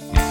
Bye.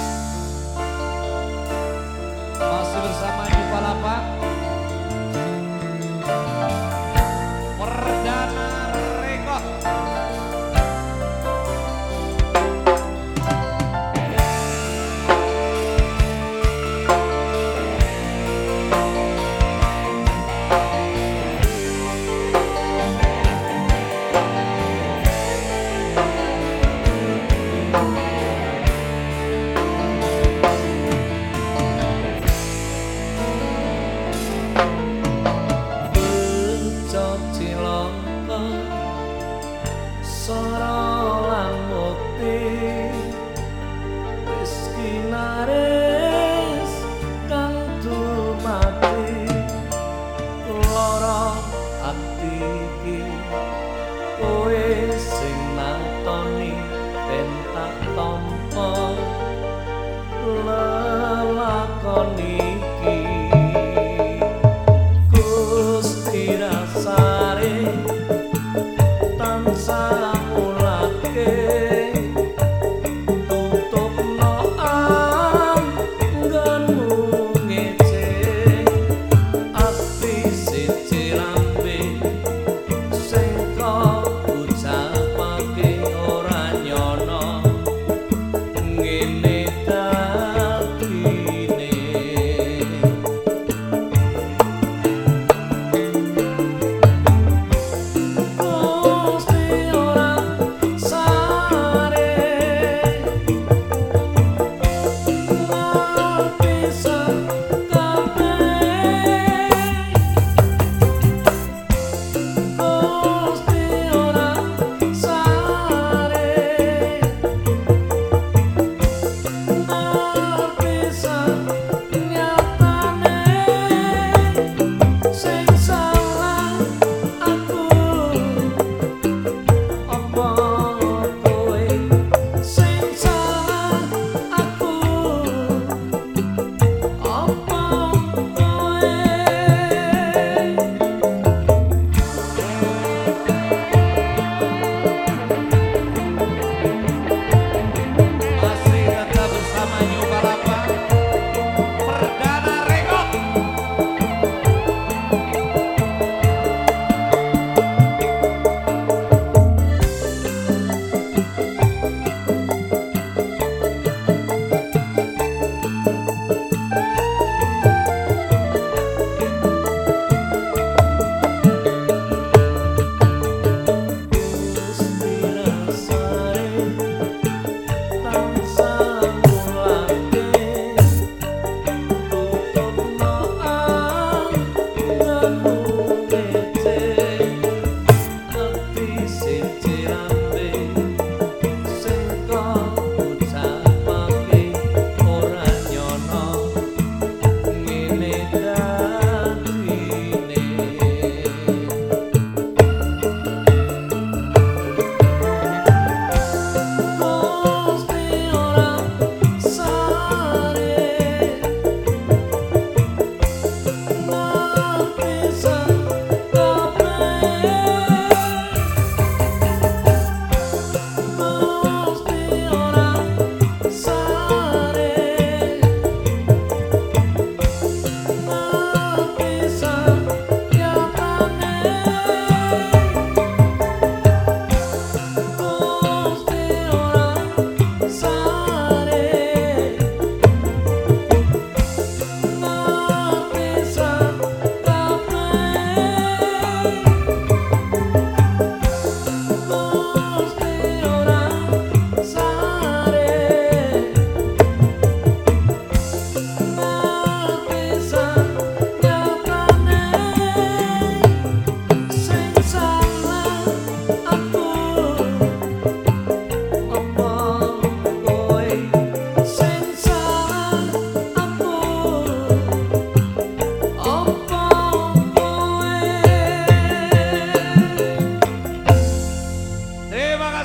abdi iki. Koe sing matoni ben tak tampa. Lelakoni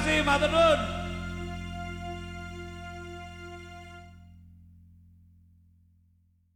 kasih Matur